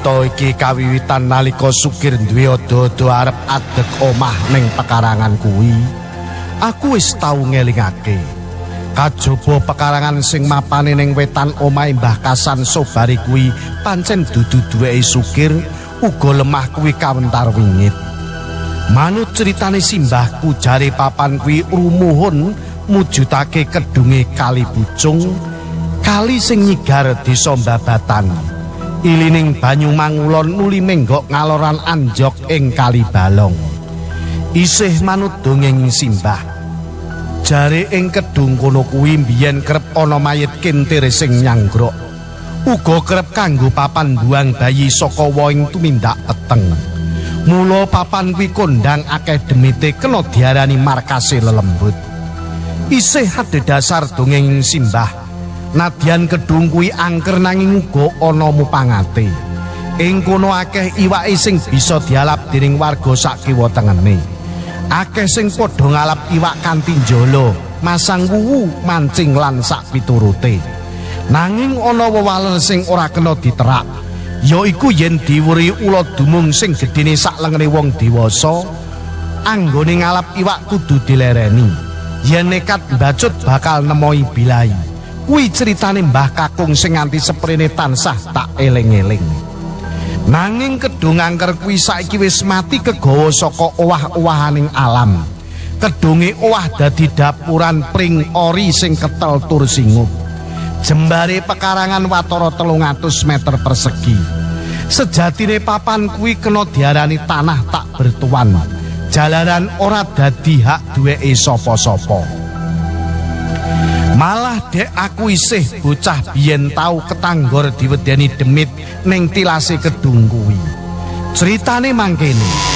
Crita iki kawiwitan nalika Sukir duwe ada-ada arep adeg omah ning pekarangan kuwi. Aku wis tau ngelingake. Kajaba pekarangan sing mapane ning wetan omahe Mbah Kasan Sobari kuwi pancen dudu duweke Sukir, uga lemah kuwi kawentar wingit. Manut critane simbahku jare papan kuwi rumuhun mujudake kedunge kali bucung, kali sing nyigar desa Mbabatan. Ilining banyu mangulon nuli menggok ngaloran anjok ing kali balong. Isih manut dongeng simbah. Jare ing kedung kono kuwi mbiyen kerep ana mayit kintir sing nyanggrok. Uga kerep kanggo papan buang bayi saka woing tumindak peteng. Mula papan kuwi kondang akeh demite kena diarani markase lelembut. Isih ade dasar dongeng simbah. Nadyan kedung kuwi angker nanging uga ana mupangate. Ing kono akeh iwake sing bisa dialap dening warga sak kiwa tengene. Akeh sing padha ngalap iwak kanthi jolo, masang wuwu, mancing lan sak piturute. Nanging ana wewalen sing ora kena diterak. Yaiku yen diwuri ula dumung sing gedene sak lengene wong dewasa, anggone ngalap iwak kudu dilereni. Yen nekat bacut bakal nemoi bilai. Kuwi critane Mbah Kakung sing nganti seprene tansah tak eling-eling. Nanging kedung angker kuwi saiki wis mati kegawa saka owah-owahaning alam. Kedunge owah dadi dapuran pring ori sing ketel tur singup. Jembare pekarangan watara 300 meter persegi. Sejatine papan kuwi kena diarani tanah tak bertuan. Jalanan ora dadi hak duweke sapa-sapa. Malah dek aku isih bocah biyen tau ketanggor diwedeni demit ning tilase kedung kuwi. Critane mangkene.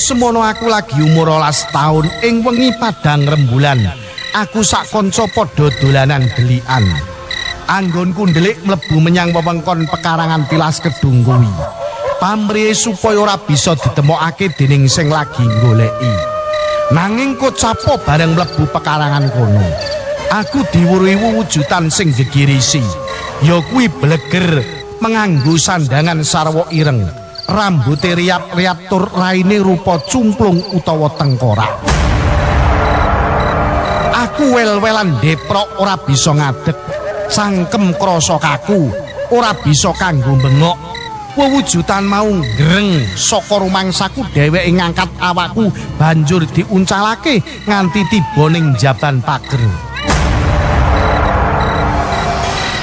Semono aku lagi umur olas tahun ing wengi padang rembulan. Aku sak konco podo dolanan delian anggonku ndelik mlebu menyang wewengkon pekarangan tilas kedung kuwi. Pamrih supaya ora bisa ditemokake dening sing lagi goleki nanging kok capo bareng mlebu pekarangan kono? Aku diwuruhi wujudan sing gegirisi ya kuwi bleger menganggo sandangan sarwa ireng rambuté riap-riap tur raine rupa cumplung utawa tengkorak. Aku wel-welan deprok ora bisa ngadeg. Sangkem krasa kaku, ora bisa kanggo bengok. Wewujutan mau greng saka rumangsaku dheweke ngangkat awakku banjur diuncalake nganti tiba ning jaban pager.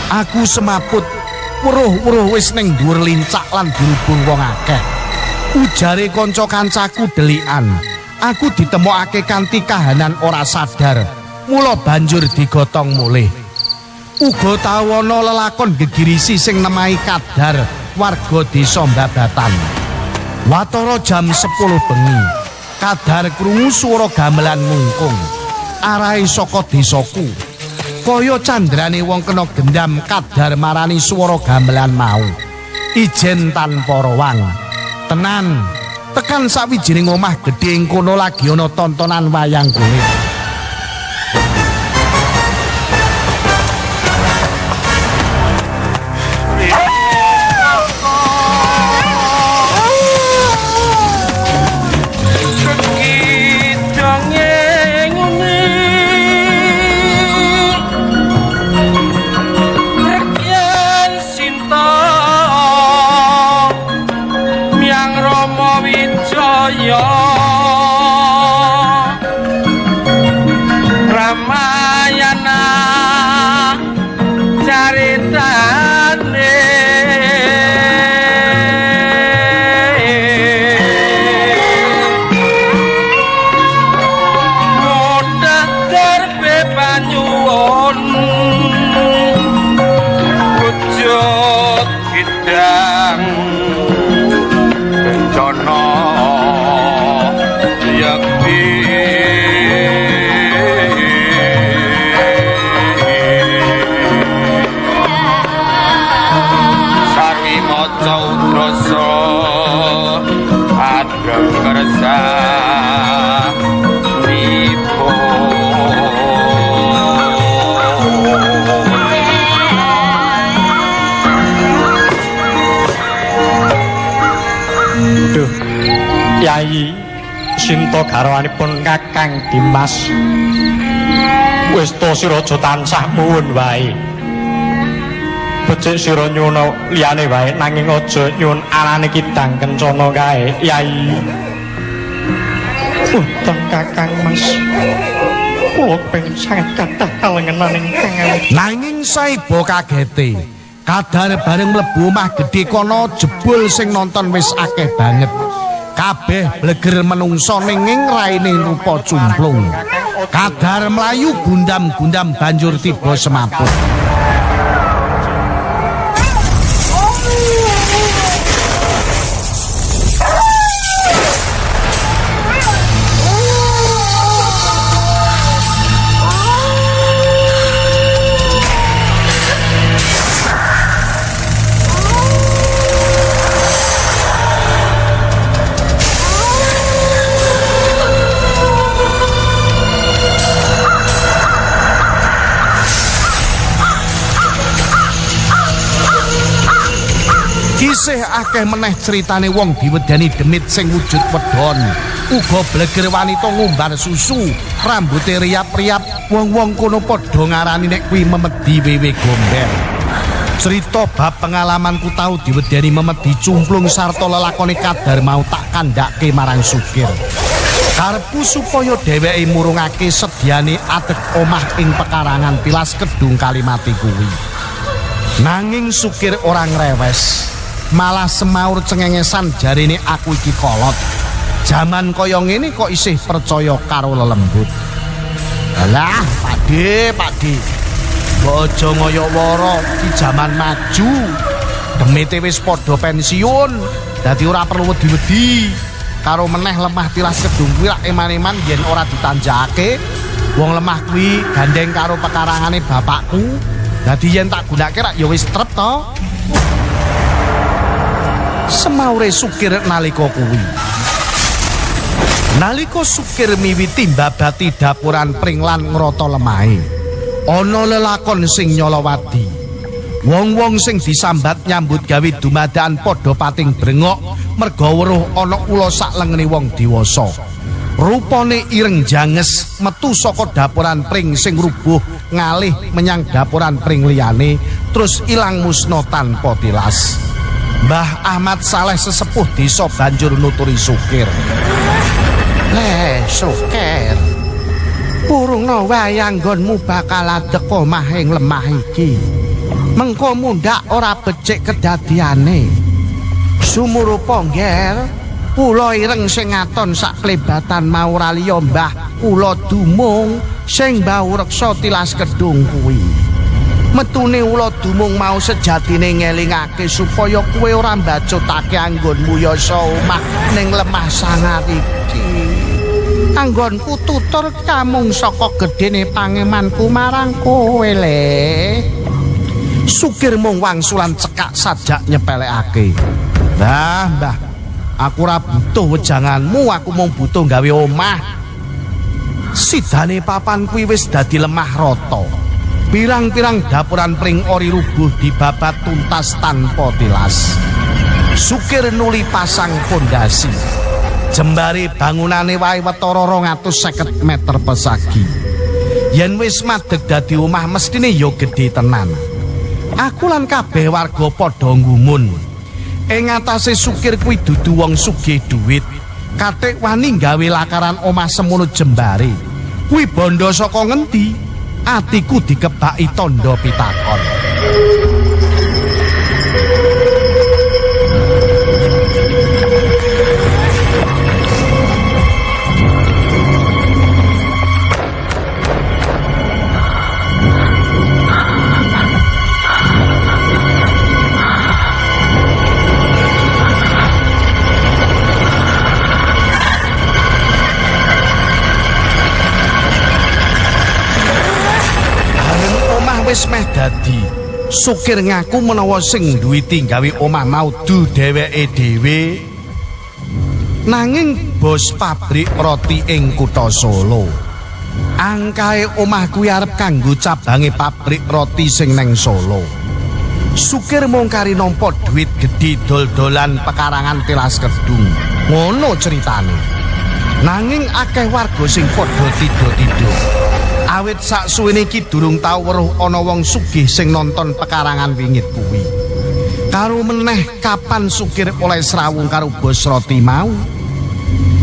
Aku semaput weruh-weruh wis ning dhuwur lincak lan dirubung wong akeh. Ujare kanca-kancaku delikan, aku ditemokake kanthi kahanan ora sadar. Mula banjur digotong mulih. Uga tau ana lelakon gegirisi sing nemahi kadar warga desa Mbabatan. Watara jam 10 bengi, kadar krungu swara gamelan mungkung. Arahe saka desaku. Kaya candrane wong kena gendam kadar marani swara gamelan mau. Ijen tanpa rawang. Tenan tekan sawijining omah gedhe ing kono lagi ana tontonan wayang kulit Yai Sinta garwanipun Kakang Dimas. Wis to sira tansah muwun wae. Becik sira nyuwun liyane wae nanging aja nyuwun anane kidang kencana kae, Yai. Punten Kakang Mas. Kula pengen sangat kathah kalengenan ingkang Nanging saiba kagete. Kadar bareng mlebu omah gedhe kono jebul sing nonton wis akeh banget. Kabeh bleger menungso ninging raine rupa cumplung. Kadar mlayu gundam-gundam banjur tiba semaput. Akeh meneh critane wong diwedani demit sing wujud wedon. Uga bleger wanita ngumbar susu, rambuté riap-riap, wong-wong kono padha ngarani nek kuwi memedi wewe gombel. Cerita bab pengalamanku tau diwedani memedi cumplung sarta lelakone kadar mau tak kandhake marang Sukir. Karepku supaya dheweke murungake sediane adeg omah ing pekarangan tilas kedung kalimati kuwi. Nanging Sukir orang rewes. Malah semaur cengengesan jarine aku iki kolot. Jaman kaya ngene kok isih percaya karo lelembut. Alah, Pakde, Pakde. Bojo ngoyo woro iki jaman maju. Demite wis padha pensiun, dadi ora perlu wedi-wedi. Karo meneh lemah tilas kedung kuwi lak eman-eman yen ora ditanjake. Wong lemah kuwi gandeng karo pekarangane bapakku. Dadi yen tak gunake rak ya wis trep to. Semaure sukir nalika kuwi. Nalika sukir miwiti mbabati dapuran pring lan ngrata lemahe, ana lelakon sing nyolowadi. Wong-wong sing disambat nyambut gawe dumadakan padha pating brengok merga weruh ana ula sak lengene wong dewasa. Rupane ireng janges metu saka dapuran pring sing rubuh ngalih menyang dapuran pring liyane terus ilang musna tanpa tilas. Mbah Ahmad Saleh sesepuh desa banjur nuturi Sukir. Le, Sukir. Purungna wayang nggonmu bakal adek omah ing lemah iki. Mengko mundak ora becik kedadiane. Sumurupa ngger, kula ireng sing ngaton sak klebatan mau raliya Mbah kula dumung sing bau reksa tilas kedung kuwi. Metune ula dumung mau sejatine ngelingake supaya kowe ora mbacotake anggonmu yasa omah ning lemah sangar iki. Anggonku tutur kamung saka gedene pangemanku marang kowe le. Sukir mung wangsulan cekak sajak nyepelekake. Nah, Mbah, aku ora butuh wejanganmu, aku mung butuh gawe omah. Sidane papan kuwi wis dadi lemah rata. Pirang-pirang dapuran pring ori rubuh dibabat tuntas tanpa tilas. Sukir nuli pasang pondasi. Jembari bangunane wae watara 250 meter pesagi. Yen wis madeg dadi omah mestine ya gedhe tenan. Aku lan kabeh warga padha ngumun. Ing atase Sukir kuwi dudu wong sugih dhuwit. Katik wani gawe lakaran omah semono jembare. Kuwi bondo saka ngendi? Atiku dikebaki tondo pitakon. Wis meh dadi sukir ngaku menawa sing duwe gawe omah mau du dheweke dhewe nanging bos pabrik roti ing kutha Solo angkae omah kuwi arep kanggo cabange pabrik roti sing neng Solo Sukir mung kari nampa dhuwit gedhi dol-dolan pekarangan telas kedung. Ngono ceritane. Nanging akeh warga sing padha tido-tido. Awit sak suwene iki durung tau weruh ana wong sugih sing nonton pekarangan wingit kuwi. Karo meneh kapan Sukir oleh srawung karo bos roti mau?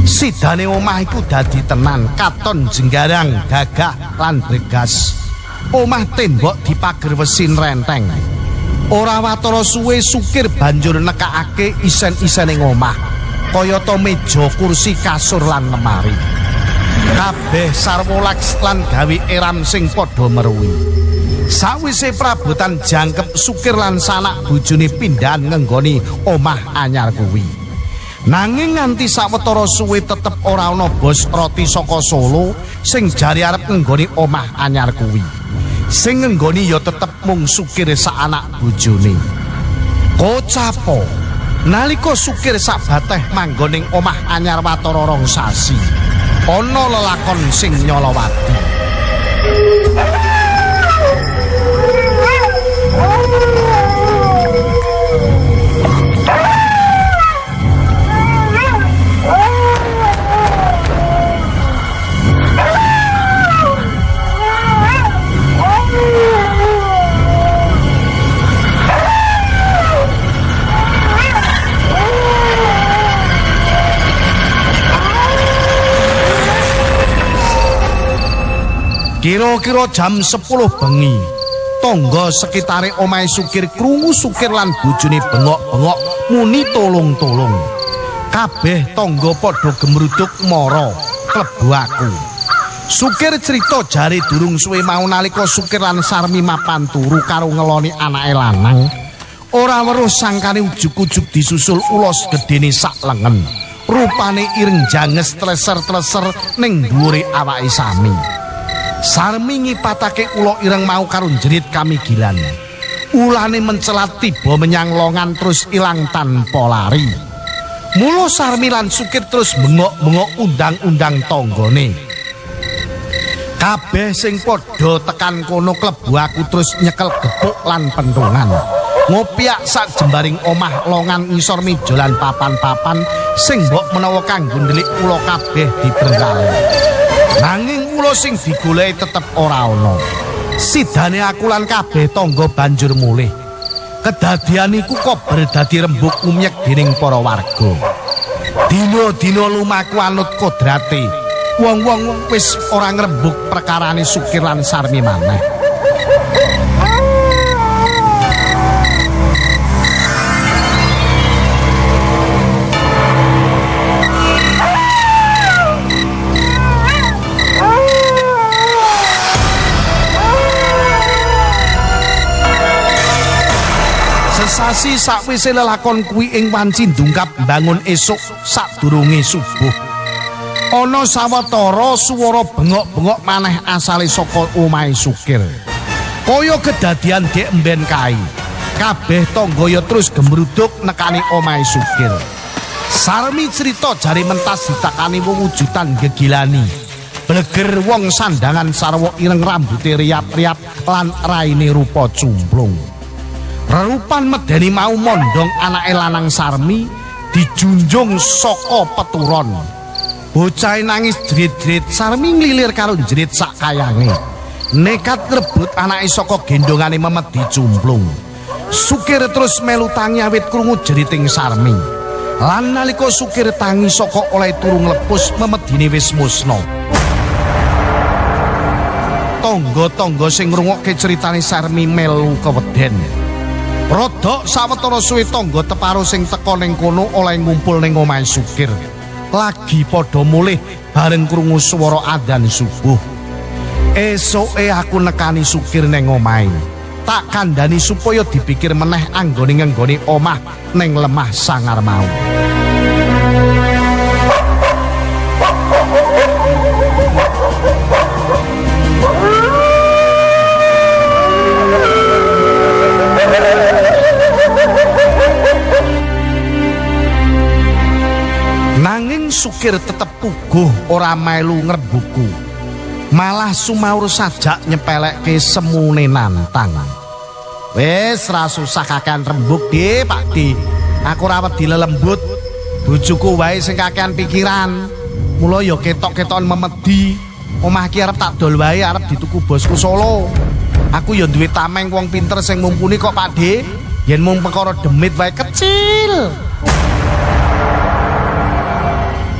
Sidane omah iku dadi tenan, katon jenggarang, gagah lan bregas. Omah tembok dipager wesin renteng. Ora watara suwe Sukir banjur nekakake isen-isene omah, kayata meja, kursi, kasur lan lemari. Kabeh sarwolaks lan gawe eram sing padha meruwi. Sawise prabotan jangkep Sukir lan sanak bojone pindahan ngenggoni omah anyar kuwi. Nanging nganti sawetara suwe tetep ora ana bos roti saka Solo sing jari arep ngenggoni omah anyar kuwi. sing ngenggoni ya tetep mung sukir sak anak bojone. Kocapo nalika sukir sak bateh manggoning omah anyar watara rong sasi. Ana lelakon sing nyolowati. Kira-kira jam 10 bengi, tangga sekitare omahe Sukir krungu Sukir lan bojone bengok-bengok muni tolong-tolong. Kabeh tangga padha gemruduk mara, klebu aku. Sukir cerita jari durung suwe mau nalika Sukir lan Sarmi mapan turu karo ngeloni anake lanang. Ora weruh sangkane ujug-ujug disusul ulos gedene sak lengen. Rupane ireng janges treser-treser ning dhuwure awake sami. Sarmi ngipatake ula ireng mau karo jerit kamigilan. Ulane mencelat tiba menyang longan terus ilang tanpa lari. Mula Sarmi lan Sukir terus bengok-bengok undang-undang tanggane. Kabeh sing padha tekan kono klebu aku terus nyekel gepuk lan pentungan. Ngopiak sak jembaring omah longan ngisor mijolan papan-papan sing mbok menawa kanggo ndelik ula kabeh dibrengkali. Nanging ula sing digoleki tetep ora ana. Sidane aku lan kabeh tangga banjur mulih. Kedadian iku kober dadi rembug umyek dening para warga. Dina-dina lumaku anut kodrate. Wong-wong wis ora ngrembug perkarane Sukir lan Sarmi maneh. Sesasi sakwise lelakon kuwi ing wanci ndungkap bangun esuk sadurunge subuh. Ana sawetara swara bengok-bengok maneh asale saka omahe Sukir. Kaya kedadian dek emben kae. Kabeh tangga ya terus gemruduk nekani omahe Sukir. Sarmi cerita jari mentas ditakani wujudan gegilani. Bleger wong sandangan sarwa ireng rambuté riap-riap lan raine rupa cumplung. Rerupan medeni mau mondong anake lanang Sarmi dijunjung saka peturon. Bocah nangis jerit-jerit Sarmi nglilir karo jerit sak kayange. Nekat rebut anake saka gendongane memedi cumplung. Sukir terus melu tangi awit krungu jeriting Sarmi. Lan nalika Sukir tangi saka oleh turung lepus wis musna. Tonggo-tonggo sing ngrungokke critane Sarmi melu keweden. Rodok sawetara suwe tangga teparo sing teka ning kono oleh ngumpul ning omahe Sukir. Lagi padha mulih bareng krungu swara adzan subuh. Esoke aku nekani Sukir ning omahe. Tak kandhani supaya dipikir meneh anggone ngenggone omah ning lemah sangar mau. Sukir tetep puguh ora melu ngerbuku. Malah sumaur sajak nyepelekke semune nantang. Wis ra susah kakean rembug, Dik, Pak Dik. Aku ora wedi lelembut. Bojoku wae sing kakean pikiran. Mula ya ketok-ketokan memedi. Omah ki arep tak dol wae arep dituku bosku Solo. Aku ya duwe tameng wong pinter sing mumpuni kok, Pak Dik. Yen mung perkara demit wae kecil.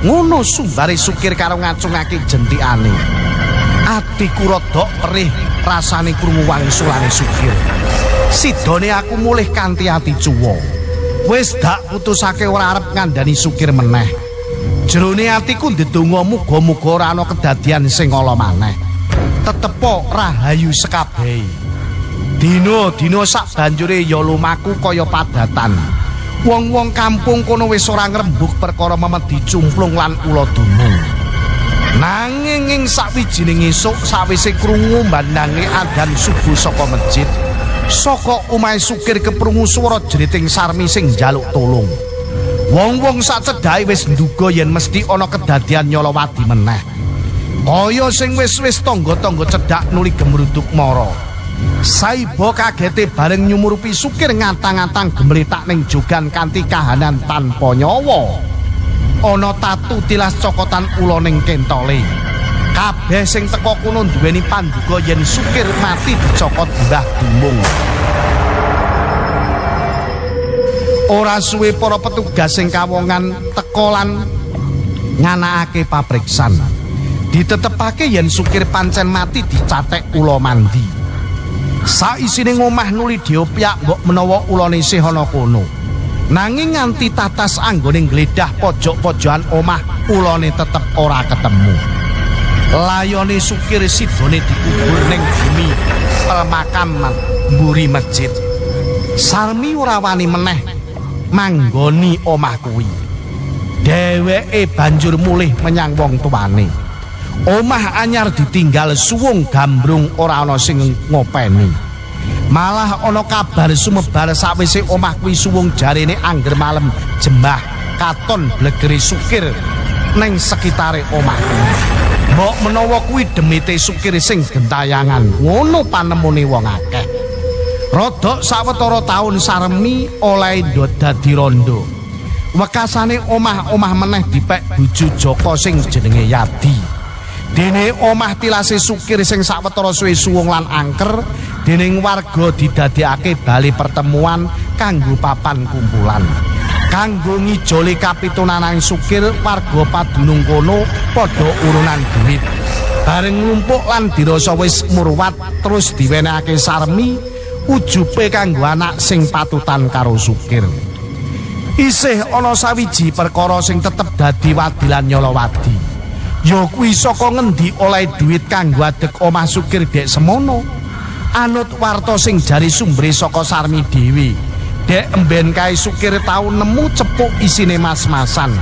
Ngono sumbare sukir karo ngacungake jentikane. Atiku rodok perih rasane krungu wangsulane sukir. Sidone aku mulih kanthi ati cuwa. Wis dak putusake ora arep ngandani sukir meneh. Jerone atiku ndedonga muga-muga ora ana kedadian sing ala maneh. Tetepo rahayu sekabehi. Dina-dina sak banjure ya lumaku kaya padatan. Wong-wong kampung kono wis ora ngrembug perkara memedi cumplung lan ula dunung. Nanging ing sawijining esuk sawise krungu mandange adan subuh saka masjid, saka omahe sukir keprungu swara jeriting sarmi sing njaluk tulung. Wong-wong sak wis nduga yen mesti ana kedadian nyolowadi meneh. Kaya sing wis-wis tangga-tangga cedhak nuli gemruduk mara. Saibo kagete bareng nyumurupi sukir ngantang-ngantang gemletak ning jogan kanthi kahanan tanpa nyawa. Ana tatu tilas cokotan ula ning kentole. Kabeh sing teka kono duweni panduga yen sukir mati dicokot Mbah Dumung. Ora suwe para petugas sing kawongan teka lan nganakake papriksan. Ditetepake yen sukir pancen mati dicatek ula mandi. Saisine omah nuli diopyak mbok menawa ulane isih ana kono. Nanging nganti tatas anggone gledah pojok-pojokan omah ulane tetep ora ketemu. Layone sukir sidone dikubur ning bumi pemakaman mburi masjid. Sarmi ora wani meneh manggoni omah kuwi. Dheweke banjur mulih menyang wong tuane. Omah anyar ditinggal suwung gambrung ora ana sing ngopeni. Malah ana kabar sumebar sawise omah kuwi suwung jarene angger malem jembah katon blegere sukir ning sekitare omah. Mbok menawa kuwi demite sukir sing gentayangan, ngono panemune wong akeh. Rodok sawetara taun saremi oleh dadi rondo. Wekasane omah-omah meneh dipek bojo Joko sing jenenge Yadi. Dene omah tilase sukir sing sawetara suwe suwung lan angker, dening warga didadekake bali pertemuan kanggo papan kumpulan. Kanggo ngijoli kapitunaning sukir, warga padunung kono padha urunan duit. Bareng nglumpuk lan dirasa wis murwat terus diwenehake sarmi ujupe kanggo anak sing patutan karo sukir. Isih ana sawiji perkara sing tetep dadi wadilan nyolowadi. Ya kuwi saka ngendi oleh duit kanggo adek omah sukir dek semono. Anut warta sing jari sumbre saka Sarmi Dewi. Dek emben kae sukir tau nemu cepuk isine mas-masan.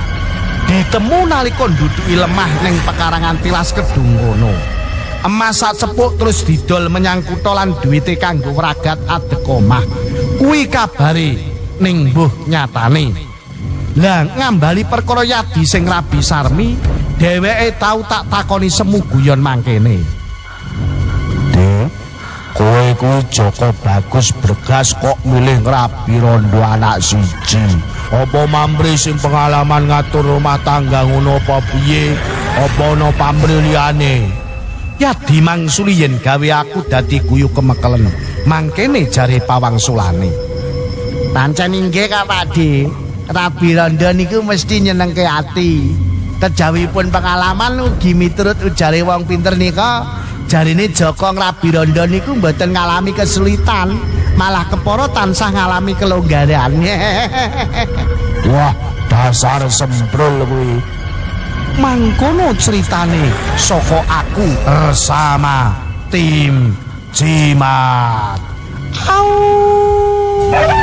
Ditemu nalika nduduki lemah ning pekarangan tilas kedung kono. Emas sak cepuk terus didol menyang kutha lan duwite kanggo ragat adek omah. Kuwi kabare ning mbuh nyatane. Lah ngambali perkara Yadi sing rabi Sarmi, dheweke tau tak takoni semu guyon mangkene. Dek, kowe kuwi Joko bagus bergas kok milih ngrabi rondo anak siji. Apa mamri sing pengalaman ngatur rumah tangga ngono apa piye? Apa ana pamri liyane? Yadi mangsuli yen gawe aku dadi guyu kemekelen. Mangkene jare pawangsulane. Pancen inggih Kak Pakdi. Rabi Rondo niku mesti nyenengke ati. Kejawipun pengalaman ugi miturut ujare wong pinter nika, jarine Joko ngrabi Rondo niku mboten ngalami kesulitan, malah kepara tansah ngalami kelonggaran. Wah, dasar sembrul kuwi. Mangkono ceritane saka aku bersama tim Jimat. Au.